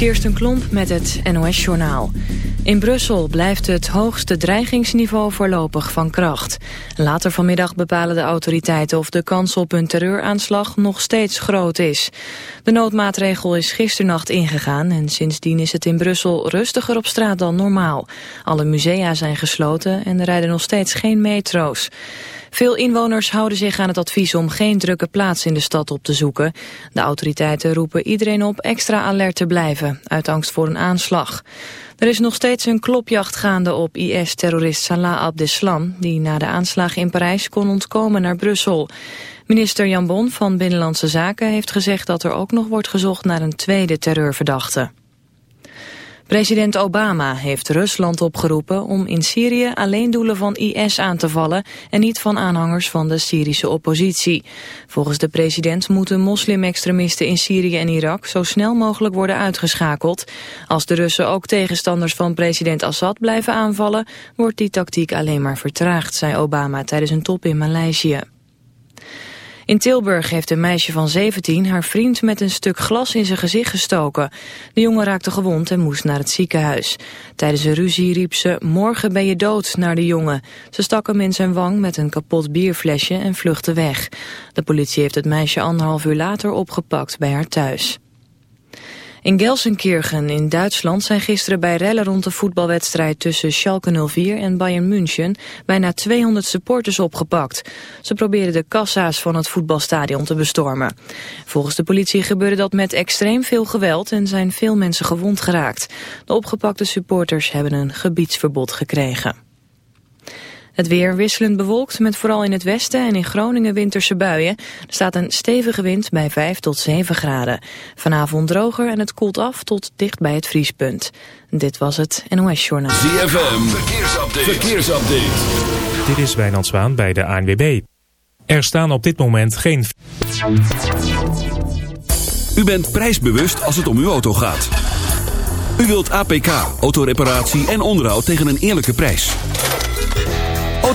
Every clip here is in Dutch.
Kirsten Klomp met het NOS-journaal. In Brussel blijft het hoogste dreigingsniveau voorlopig van kracht. Later vanmiddag bepalen de autoriteiten of de kans op een terreuraanslag nog steeds groot is. De noodmaatregel is gisternacht ingegaan en sindsdien is het in Brussel rustiger op straat dan normaal. Alle musea zijn gesloten en er rijden nog steeds geen metro's. Veel inwoners houden zich aan het advies om geen drukke plaats in de stad op te zoeken. De autoriteiten roepen iedereen op extra alert te blijven, uit angst voor een aanslag. Er is nog steeds een klopjacht gaande op IS-terrorist Salah Abdeslam... die na de aanslagen in Parijs kon ontkomen naar Brussel. Minister Jan Bon van Binnenlandse Zaken heeft gezegd dat er ook nog wordt gezocht naar een tweede terreurverdachte. President Obama heeft Rusland opgeroepen om in Syrië alleen doelen van IS aan te vallen en niet van aanhangers van de Syrische oppositie. Volgens de president moeten moslimextremisten in Syrië en Irak zo snel mogelijk worden uitgeschakeld. Als de Russen ook tegenstanders van president Assad blijven aanvallen, wordt die tactiek alleen maar vertraagd, zei Obama tijdens een top in Maleisië. In Tilburg heeft een meisje van 17 haar vriend met een stuk glas in zijn gezicht gestoken. De jongen raakte gewond en moest naar het ziekenhuis. Tijdens een ruzie riep ze, morgen ben je dood, naar de jongen. Ze stak hem in zijn wang met een kapot bierflesje en vluchtte weg. De politie heeft het meisje anderhalf uur later opgepakt bij haar thuis. In Gelsenkirchen in Duitsland zijn gisteren bij rellen rond de voetbalwedstrijd tussen Schalke 04 en Bayern München bijna 200 supporters opgepakt. Ze probeerden de kassa's van het voetbalstadion te bestormen. Volgens de politie gebeurde dat met extreem veel geweld en zijn veel mensen gewond geraakt. De opgepakte supporters hebben een gebiedsverbod gekregen. Het weer wisselend bewolkt met vooral in het westen en in Groningen winterse buien. Er staat een stevige wind bij 5 tot 7 graden. Vanavond droger en het koelt af tot dicht bij het vriespunt. Dit was het NOS Journaal. ZFM, verkeersupdate. verkeersupdate. Dit is Wijnand Zwaan bij de ANWB. Er staan op dit moment geen... U bent prijsbewust als het om uw auto gaat. U wilt APK, autoreparatie en onderhoud tegen een eerlijke prijs.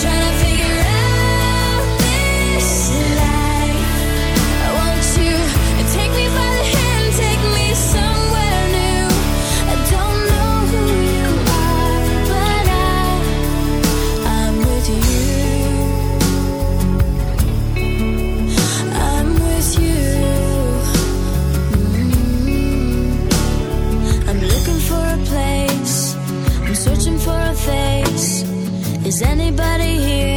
Trying to figure out Is anybody here?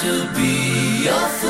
To be your fool.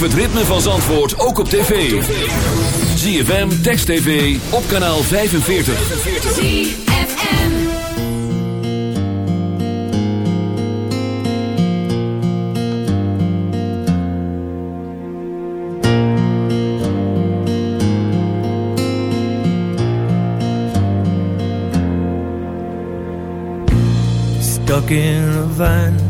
Beleef het ritme van Zandvoort ook op tv. ZFM, Text TV, op kanaal 45. ZFM. Stuck in a van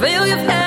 feel your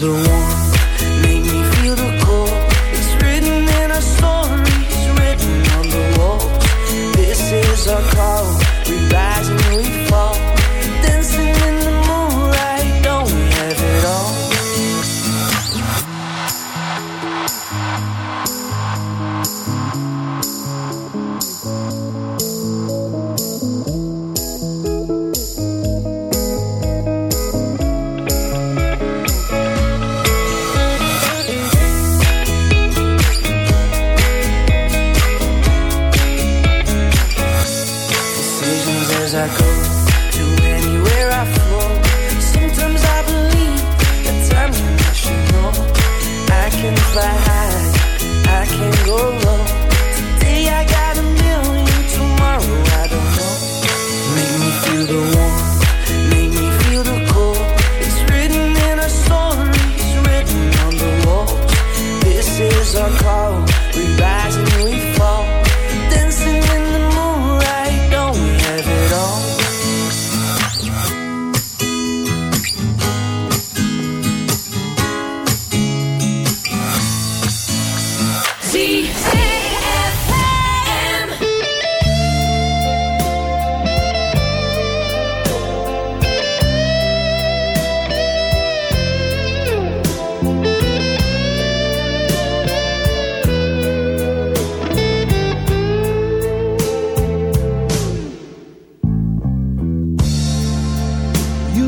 the one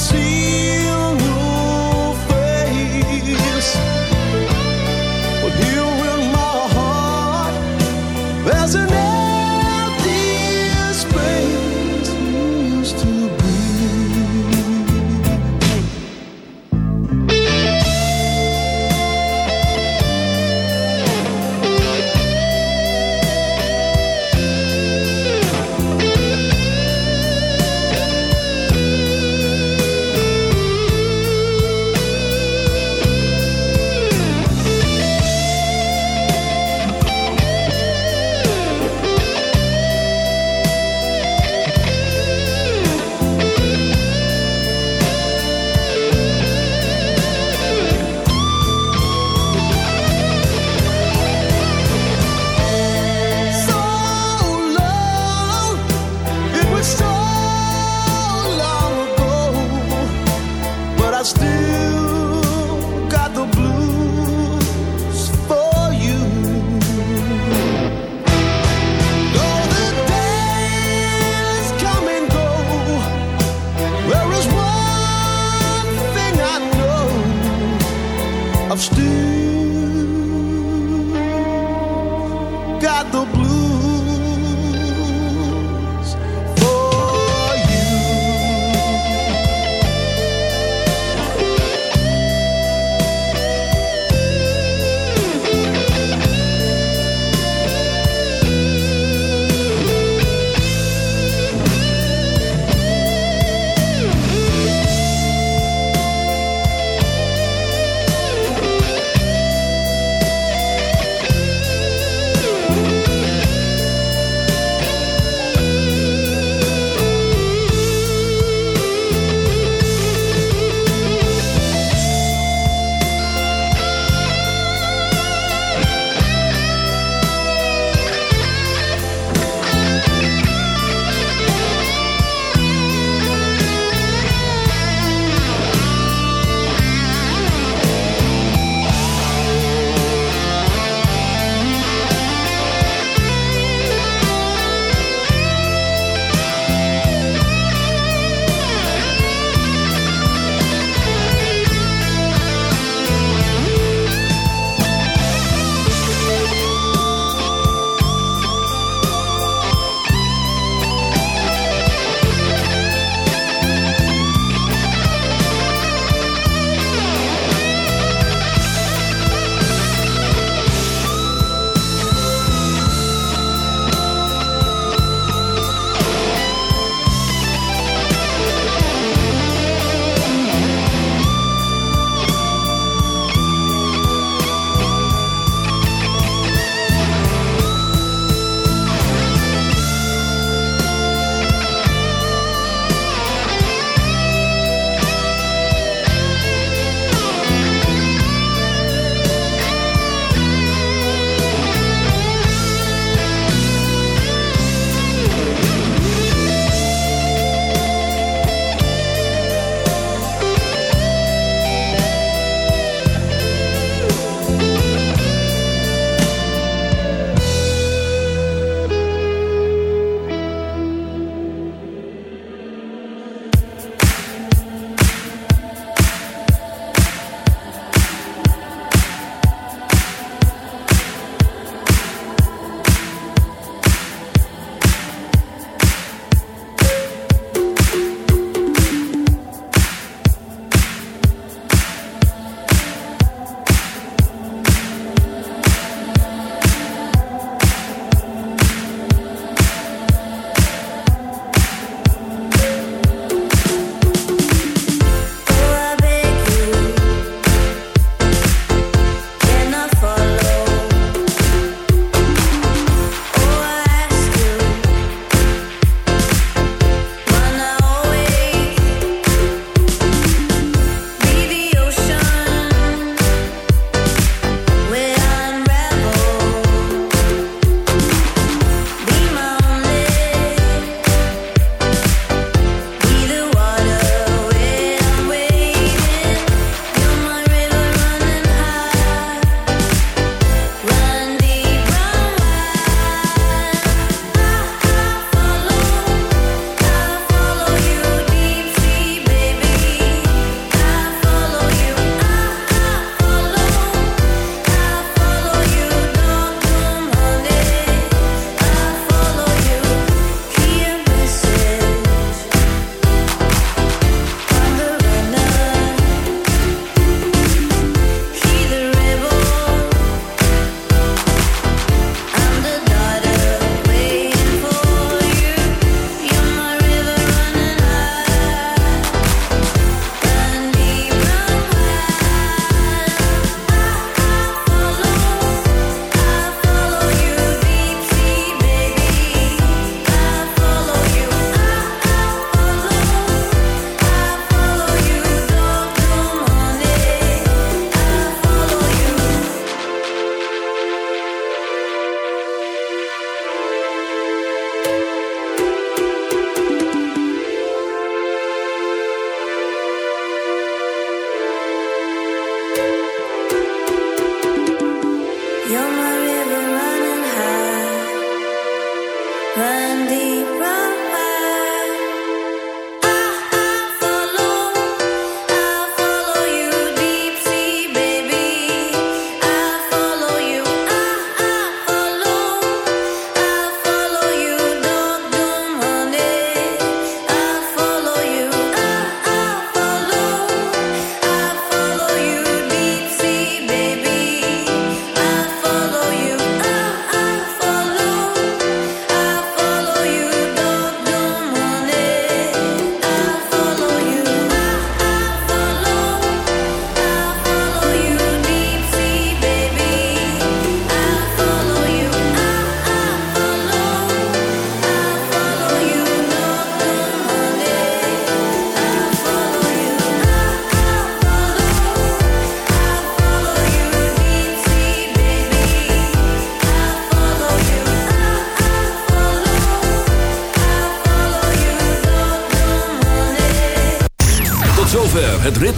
see